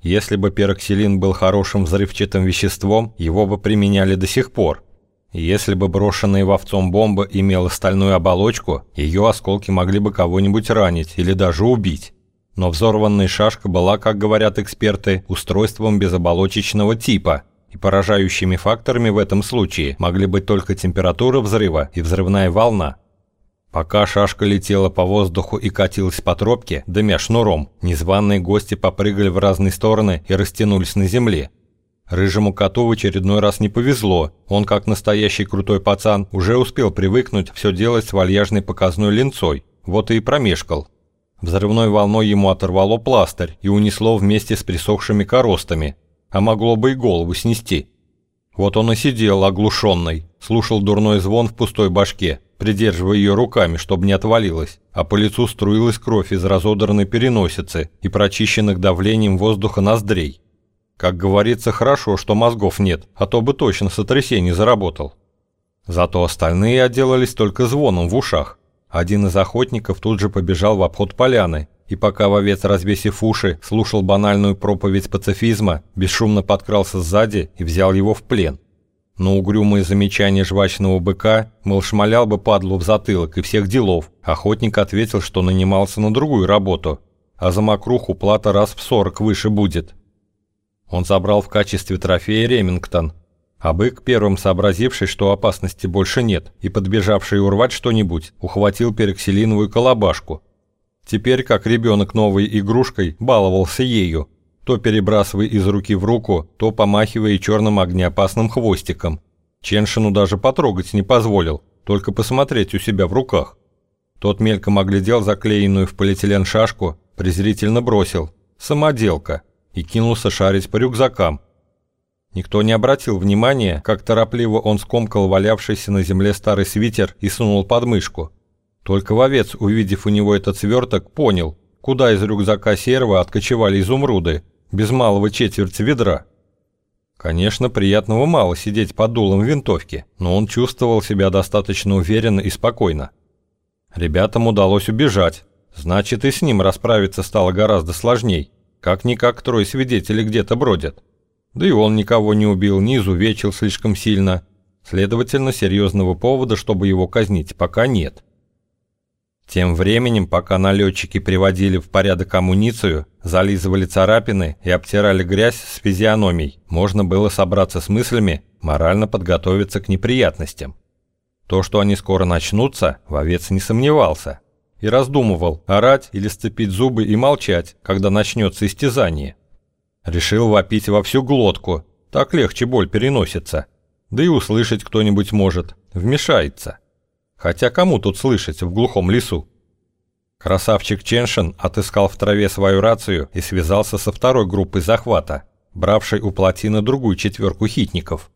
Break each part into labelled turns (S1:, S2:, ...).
S1: Если бы пероксилин был хорошим взрывчатым веществом, его бы применяли до сих пор. Если бы брошенная в овцом бомба имела стальную оболочку, ее осколки могли бы кого-нибудь ранить или даже убить. Но взорванная шашка была, как говорят эксперты, устройством безоболочечного типа, и поражающими факторами в этом случае могли быть только температура взрыва и взрывная волна. Пока шашка летела по воздуху и катилась по тропке, дымя шнуром, незваные гости попрыгали в разные стороны и растянулись на земле. Рыжему коту в очередной раз не повезло. Он, как настоящий крутой пацан, уже успел привыкнуть все делать с вальяжной показной линцой. Вот и промешкал. Взрывной волной ему оторвало пластырь и унесло вместе с присохшими коростами. А могло бы и голову снести. Вот он и сидел, оглушенный, слушал дурной звон в пустой башке, придерживая ее руками, чтобы не отвалилась, а по лицу струилась кровь из разодранной переносицы и прочищенных давлением воздуха ноздрей. Как говорится, хорошо, что мозгов нет, а то бы точно сотрясение заработал. Зато остальные отделались только звоном в ушах. Один из охотников тут же побежал в обход поляны, и пока вовец, развесив уши, слушал банальную проповедь пацифизма, бесшумно подкрался сзади и взял его в плен. Но угрюмые замечания жвачного быка, мол, шмалял бы падлу в затылок и всех делов, охотник ответил, что нанимался на другую работу, а за мокруху плата раз в сорок выше будет. Он забрал в качестве трофея Ремингтон, а бык, первым сообразивший, что опасности больше нет, и подбежавший урвать что-нибудь, ухватил перекселиновую колобашку. Теперь, как ребенок новой игрушкой, баловался ею, то перебрасывая из руки в руку, то помахивая черным огнеопасным хвостиком. Ченшину даже потрогать не позволил, только посмотреть у себя в руках. Тот мельком оглядел заклеенную в полиэтилен шашку, презрительно бросил «Самоделка» и кинулся шарить по рюкзакам. Никто не обратил внимания, как торопливо он скомкал валявшийся на земле старый свитер и сунул под мышку. Только вовец, увидев у него этот сверток, понял, куда из рюкзака серого откочевали изумруды, без малого четверти ведра. Конечно, приятного мало сидеть под дулом винтовки, но он чувствовал себя достаточно уверенно и спокойно. Ребятам удалось убежать, значит и с ним расправиться стало гораздо сложней. Как-никак трое свидетелей где-то бродят. Да и он никого не убил, не изувечил слишком сильно. Следовательно, серьезного повода, чтобы его казнить, пока нет. Тем временем, пока налетчики приводили в порядок амуницию, зализывали царапины и обтирали грязь с физиономией, можно было собраться с мыслями, морально подготовиться к неприятностям. То, что они скоро начнутся, вовец не сомневался и раздумывал, орать или сцепить зубы и молчать, когда начнется истязание. Решил вопить во всю глотку, так легче боль переносится. Да и услышать кто-нибудь может, вмешается. Хотя кому тут слышать в глухом лесу? Красавчик Ченшин отыскал в траве свою рацию и связался со второй группой захвата, бравшей у плотины другую четверку хитников.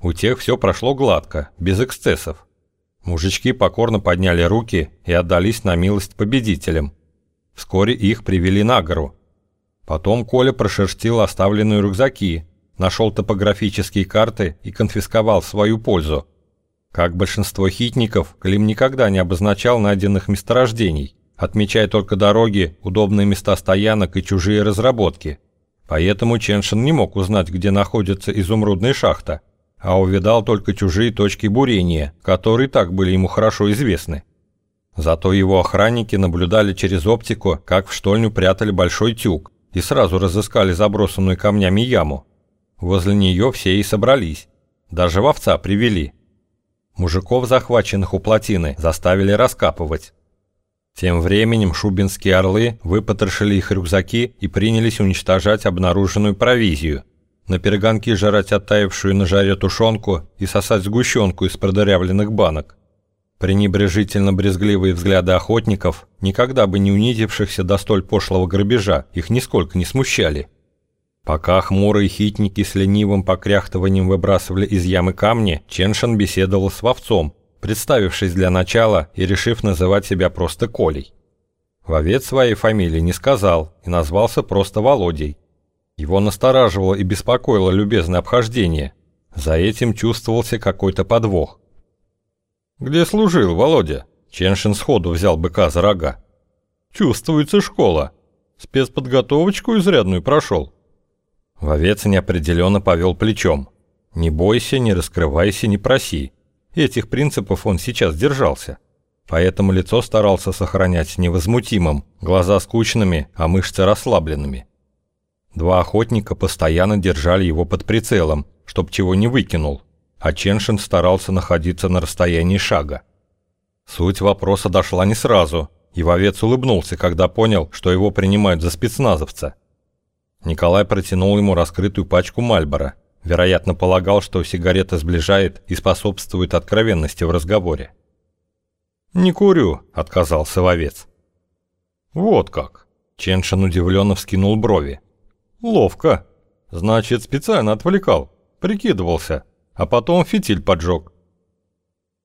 S1: У тех все прошло гладко, без эксцессов. Мужички покорно подняли руки и отдались на милость победителям. Вскоре их привели на гору. Потом Коля прошерстил оставленные рюкзаки, нашел топографические карты и конфисковал свою пользу. Как большинство хитников, Клим никогда не обозначал найденных месторождений, отмечая только дороги, удобные места стоянок и чужие разработки. Поэтому Ченшин не мог узнать, где находится изумрудная шахта – а увидал только чужие точки бурения, которые так были ему хорошо известны. Зато его охранники наблюдали через оптику, как в штольню прятали большой тюк, и сразу разыскали забросанную камнями яму. Возле нее все и собрались. Даже вовца привели. Мужиков, захваченных у плотины, заставили раскапывать. Тем временем шубинские орлы выпотрошили их рюкзаки и принялись уничтожать обнаруженную провизию – на перегонки жрать оттаившую на жаре тушенку и сосать сгущенку из продырявленных банок. Пренебрежительно-брезгливые взгляды охотников, никогда бы не унизившихся до столь пошлого грабежа, их нисколько не смущали. Пока хмурые хитники с ленивым покряхтыванием выбрасывали из ямы камни, Ченшин беседовал с вовцом, представившись для начала и решив называть себя просто Колей. Вовец своей фамилии не сказал и назвался просто Володей. Его настораживало и беспокоило любезное обхождение. За этим чувствовался какой-то подвох. «Где служил, Володя?» Ченшин сходу взял быка за рога. «Чувствуется школа. Спецподготовочку изрядную прошел. Вовец неопределенно повел плечом. «Не бойся, не раскрывайся, не проси». Этих принципов он сейчас держался. Поэтому лицо старался сохранять невозмутимым, глаза скучными, а мышцы расслабленными. Два охотника постоянно держали его под прицелом, чтоб чего не выкинул, а Ченшин старался находиться на расстоянии шага. Суть вопроса дошла не сразу, и вовец улыбнулся, когда понял, что его принимают за спецназовца. Николай протянул ему раскрытую пачку Мальбора. Вероятно, полагал, что сигарета сближает и способствует откровенности в разговоре. «Не курю», — отказался вовец. «Вот как!» — Ченшин удивленно вскинул брови. «Ловко. Значит, специально отвлекал, прикидывался, а потом фитиль поджег».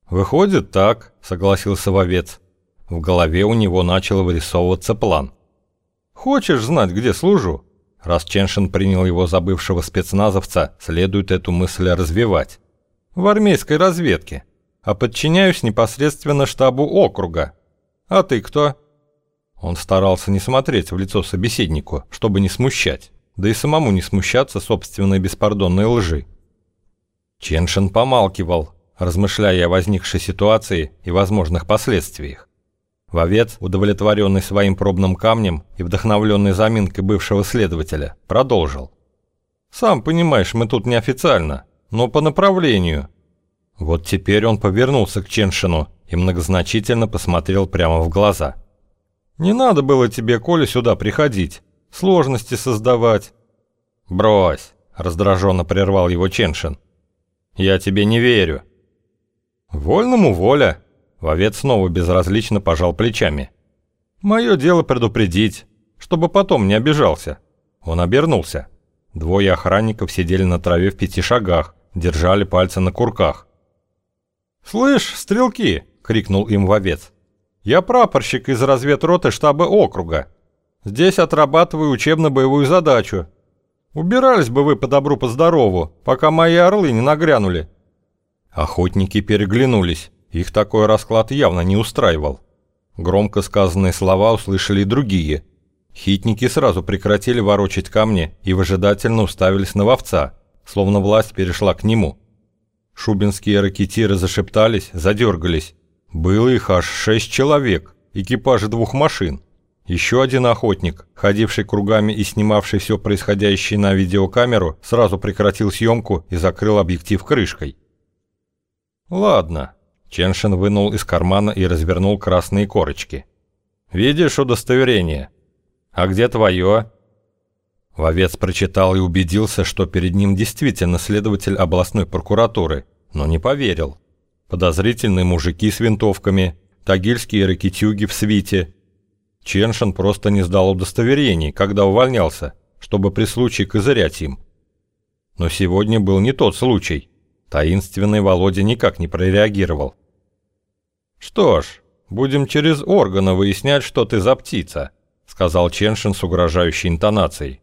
S1: «Выходит так», — согласился вовец. В голове у него начал вырисовываться план. «Хочешь знать, где служу?» Раз Ченшин принял его за бывшего спецназовца, следует эту мысль развивать. «В армейской разведке. А подчиняюсь непосредственно штабу округа. А ты кто?» Он старался не смотреть в лицо собеседнику, чтобы не смущать, да и самому не смущаться собственной беспардонной лжи. Ченшин помалкивал, размышляя о возникшей ситуации и возможных последствиях. Вовец, удовлетворенный своим пробным камнем и вдохновленный заминкой бывшего следователя, продолжил. «Сам понимаешь, мы тут неофициально, но по направлению». Вот теперь он повернулся к Ченшину и многозначительно посмотрел прямо в глаза. «Не надо было тебе, Коля, сюда приходить, сложности создавать». «Брось», — раздраженно прервал его Ченшин. «Я тебе не верю». «Вольному воля», Вовец снова безразлично пожал плечами. «Мое дело предупредить, чтобы потом не обижался». Он обернулся. Двое охранников сидели на траве в пяти шагах, держали пальцы на курках. «Слышь, стрелки!» — крикнул им вовец. «Я прапорщик из разведроты штаба округа. Здесь отрабатываю учебно-боевую задачу. Убирались бы вы по добру, по пока мои орлы не нагрянули». Охотники переглянулись. Их такой расклад явно не устраивал. Громко сказанные слова услышали и другие. Хитники сразу прекратили ворочать камни и выжидательно уставились на вовца, словно власть перешла к нему. Шубинские ракетиры зашептались, задергались. Было их аж шесть человек, экипажи двух машин. Еще один охотник, ходивший кругами и снимавший все происходящее на видеокамеру, сразу прекратил съемку и закрыл объектив крышкой. «Ладно», Ченшин вынул из кармана и развернул красные корочки. «Видишь удостоверение? А где твое?» Вовец прочитал и убедился, что перед ним действительно следователь областной прокуратуры, но не поверил. Подозрительные мужики с винтовками, тагильские ракетюги в свите. Ченшин просто не сдал удостоверений, когда увольнялся, чтобы при случае козырять им. Но сегодня был не тот случай. Таинственный Володя никак не прореагировал. «Что ж, будем через органы выяснять, что ты за птица», сказал Ченшин с угрожающей интонацией.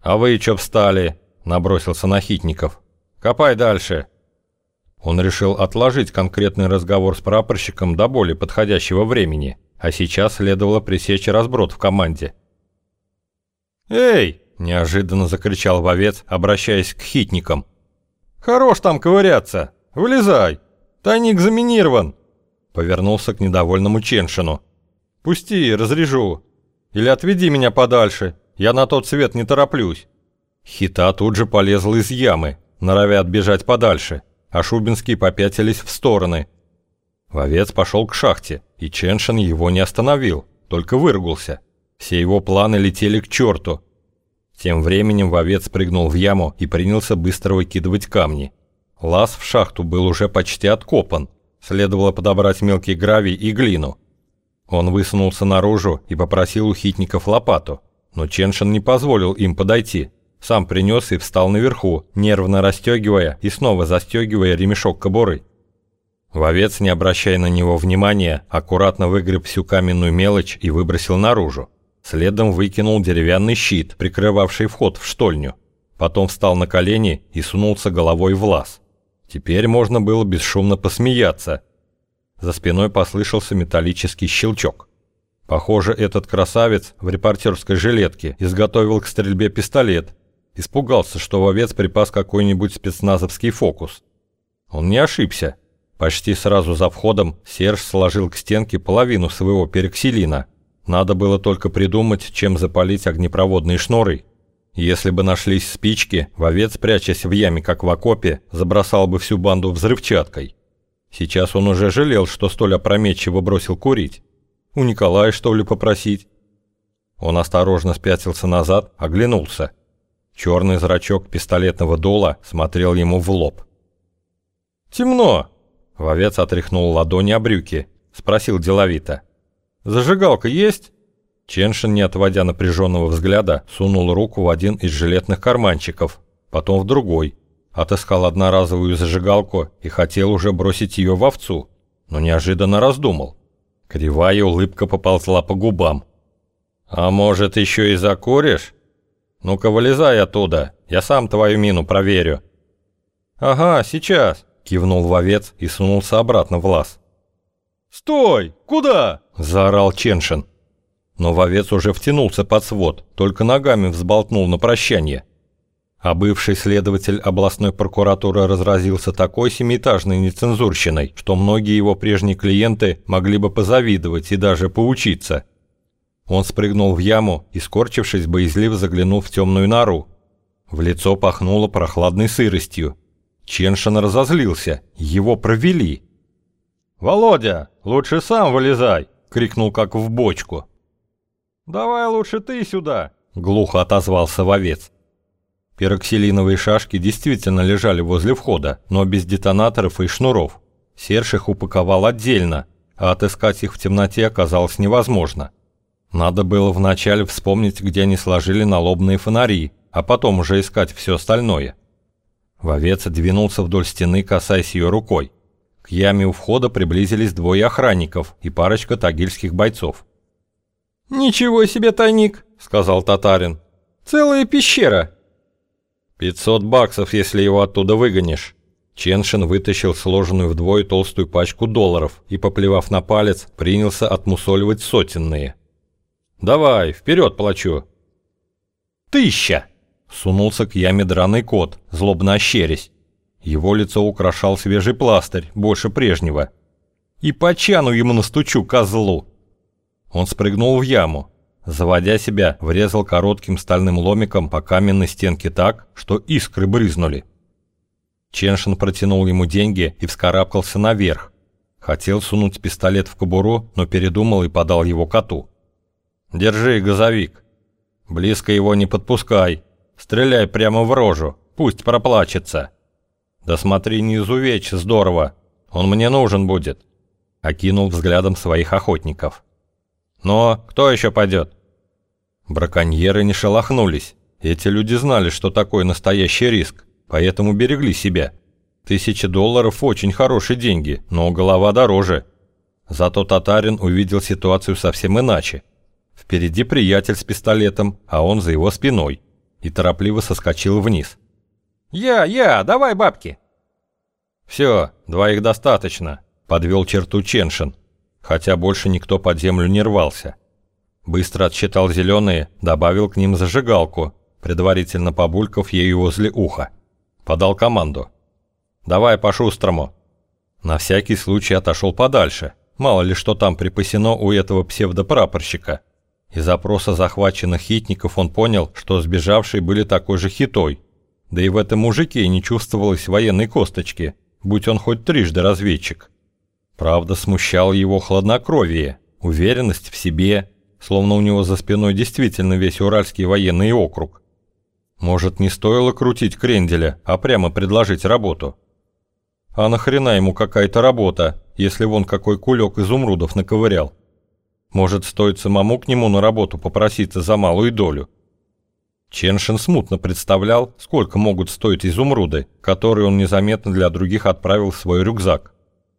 S1: «А вы чё встали?» набросился на Хитников. «Копай дальше». Он решил отложить конкретный разговор с прапорщиком до более подходящего времени, а сейчас следовало пресечь разброд в команде. «Эй!» – неожиданно закричал вовец, обращаясь к хитникам. «Хорош там ковыряться! Вылезай! Тайник заминирован!» Повернулся к недовольному Ченшину. «Пусти, разрежу. Или отведи меня подальше, я на тот свет не тороплюсь». Хита тут же полезла из ямы, норовя отбежать подальше, а Шубинские попятились в стороны. Вовец пошел к шахте, и Ченшин его не остановил, только выругался. Все его планы летели к черту. Тем временем Вовец прыгнул в яму и принялся быстро выкидывать камни. Лаз в шахту был уже почти откопан, Следовало подобрать мелкий гравий и глину. Он высунулся наружу и попросил у хитников лопату, но Ченшин не позволил им подойти. Сам принес и встал наверху, нервно расстегивая и снова застегивая ремешок кобуры. Вовец, не обращая на него внимания, аккуратно выгреб всю каменную мелочь и выбросил наружу. Следом выкинул деревянный щит, прикрывавший вход в штольню. Потом встал на колени и сунулся головой в лаз. Теперь можно было бесшумно посмеяться. За спиной послышался металлический щелчок. Похоже, этот красавец в репортерской жилетке изготовил к стрельбе пистолет. Испугался, что вовец припас какой-нибудь спецназовский фокус. Он не ошибся. Почти сразу за входом Серж сложил к стенке половину своего перекселина. Надо было только придумать, чем запалить огнепроводные шнуры. Если бы нашлись спички, вовец, прячась в яме, как в окопе, забросал бы всю банду взрывчаткой. Сейчас он уже жалел, что столь опрометчиво бросил курить. У Николая, что ли, попросить? Он осторожно спятился назад, оглянулся. Черный зрачок пистолетного дола смотрел ему в лоб. «Темно!» Вовец отряхнул ладони о брюки, спросил деловито. «Зажигалка есть?» Ченшин, не отводя напряженного взгляда, сунул руку в один из жилетных карманчиков, потом в другой. Отыскал одноразовую зажигалку и хотел уже бросить ее в овцу, но неожиданно раздумал. Кривая улыбка поползла по губам. «А может, еще и закуришь? Ну-ка, вылезай оттуда, я сам твою мину проверю». «Ага, сейчас», — кивнул вовец и сунулся обратно в лаз. «Стой! Куда?» – заорал Ченшин. Но вовец уже втянулся под свод, только ногами взболтнул на прощание. А бывший следователь областной прокуратуры разразился такой семиэтажной нецензурщиной, что многие его прежние клиенты могли бы позавидовать и даже поучиться. Он спрыгнул в яму и, скорчившись, боязливо заглянул в темную нору. В лицо пахнуло прохладной сыростью. Ченшин разозлился, его провели. «Володя, лучше сам вылезай!» — крикнул как в бочку. «Давай лучше ты сюда!» — глухо отозвался вовец. Пироксилиновые шашки действительно лежали возле входа, но без детонаторов и шнуров. Серж их упаковал отдельно, а отыскать их в темноте оказалось невозможно. Надо было вначале вспомнить, где они сложили налобные фонари, а потом уже искать все остальное. Вовец двинулся вдоль стены, касаясь ее рукой. Яме у входа приблизились двое охранников и парочка тагильских бойцов. «Ничего себе тайник», — сказал татарин. «Целая пещера». «Пятьсот баксов, если его оттуда выгонишь». Ченшин вытащил сложенную вдвое толстую пачку долларов и, поплевав на палец, принялся отмусоливать сотенные. «Давай, вперед плачу». «Тысяча!» — сунулся к яме драный кот, злобно ощерясь. Его лицо украшал свежий пластырь, больше прежнего. «И по чану ему настучу, козлу!» Он спрыгнул в яму. Заводя себя, врезал коротким стальным ломиком по каменной стенке так, что искры брызнули. Ченшин протянул ему деньги и вскарабкался наверх. Хотел сунуть пистолет в кобуру, но передумал и подал его коту. «Держи, газовик. Близко его не подпускай. Стреляй прямо в рожу, пусть проплачется». «Да смотри, не изувечь, здорово. Он мне нужен будет», — окинул взглядом своих охотников. «Но кто еще пойдет?» Браконьеры не шелохнулись. Эти люди знали, что такое настоящий риск, поэтому берегли себя. Тысяча долларов – очень хорошие деньги, но голова дороже. Зато татарин увидел ситуацию совсем иначе. Впереди приятель с пистолетом, а он за его спиной, и торопливо соскочил вниз. «Я, я, давай бабки!» «Все, двоих достаточно», — подвел черту Ченшин, хотя больше никто под землю не рвался. Быстро отсчитал зеленые, добавил к ним зажигалку, предварительно побулькав ею возле уха. Подал команду. «Давай по-шустрому». На всякий случай отошел подальше, мало ли что там припасено у этого псевдопрапорщика. Из опроса захваченных хитников он понял, что сбежавшие были такой же хитой, да и в этом мужике не чувствовалось военной косточки, будь он хоть трижды разведчик. Правда, смущал его хладнокровие, уверенность в себе, словно у него за спиной действительно весь Уральский военный округ. Может, не стоило крутить кренделя, а прямо предложить работу? А нахрена ему какая-то работа, если вон какой кулек изумрудов наковырял? Может, стоит самому к нему на работу попроситься за малую долю? Ченшин смутно представлял, сколько могут стоить изумруды, которые он незаметно для других отправил в свой рюкзак.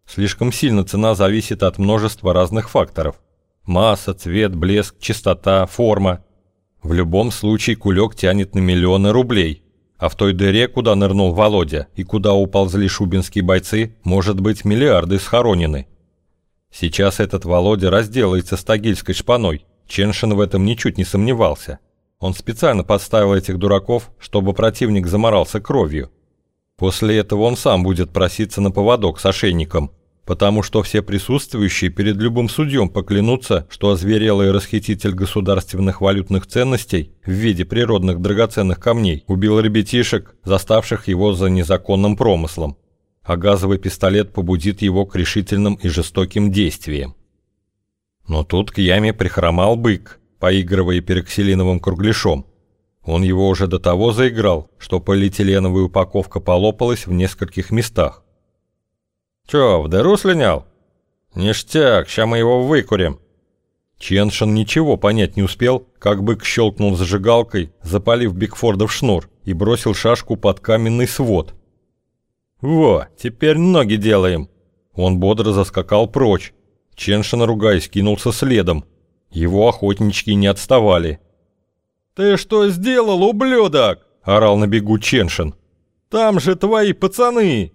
S1: Слишком сильно цена зависит от множества разных факторов. Масса, цвет, блеск, чистота, форма. В любом случае кулек тянет на миллионы рублей. А в той дыре, куда нырнул Володя и куда уползли шубинские бойцы, может быть миллиарды схоронены. Сейчас этот Володя разделается с тагильской шпаной. Ченшин в этом ничуть не сомневался. Он специально подставил этих дураков, чтобы противник заморался кровью. После этого он сам будет проситься на поводок с ошейником, потому что все присутствующие перед любым судьем поклянутся, что озверелый расхититель государственных валютных ценностей в виде природных драгоценных камней убил ребятишек, заставших его за незаконным промыслом, а газовый пистолет побудит его к решительным и жестоким действиям. Но тут к яме прихромал бык, поигрывая пероксилиновым кругляшом. Он его уже до того заиграл, что полиэтиленовая упаковка полопалась в нескольких местах. «Чё, в дыру слинял?» «Ништяк, ща мы его выкурим». Ченшин ничего понять не успел, как бык щелкнул зажигалкой, запалив Бигфордов шнур и бросил шашку под каменный свод. «Во, теперь ноги делаем!» Он бодро заскакал прочь. Ченшин, ругаясь, кинулся следом, его охотнички не отставали. «Ты что сделал, ублюдок?» – орал на бегу Ченшин. «Там же твои пацаны!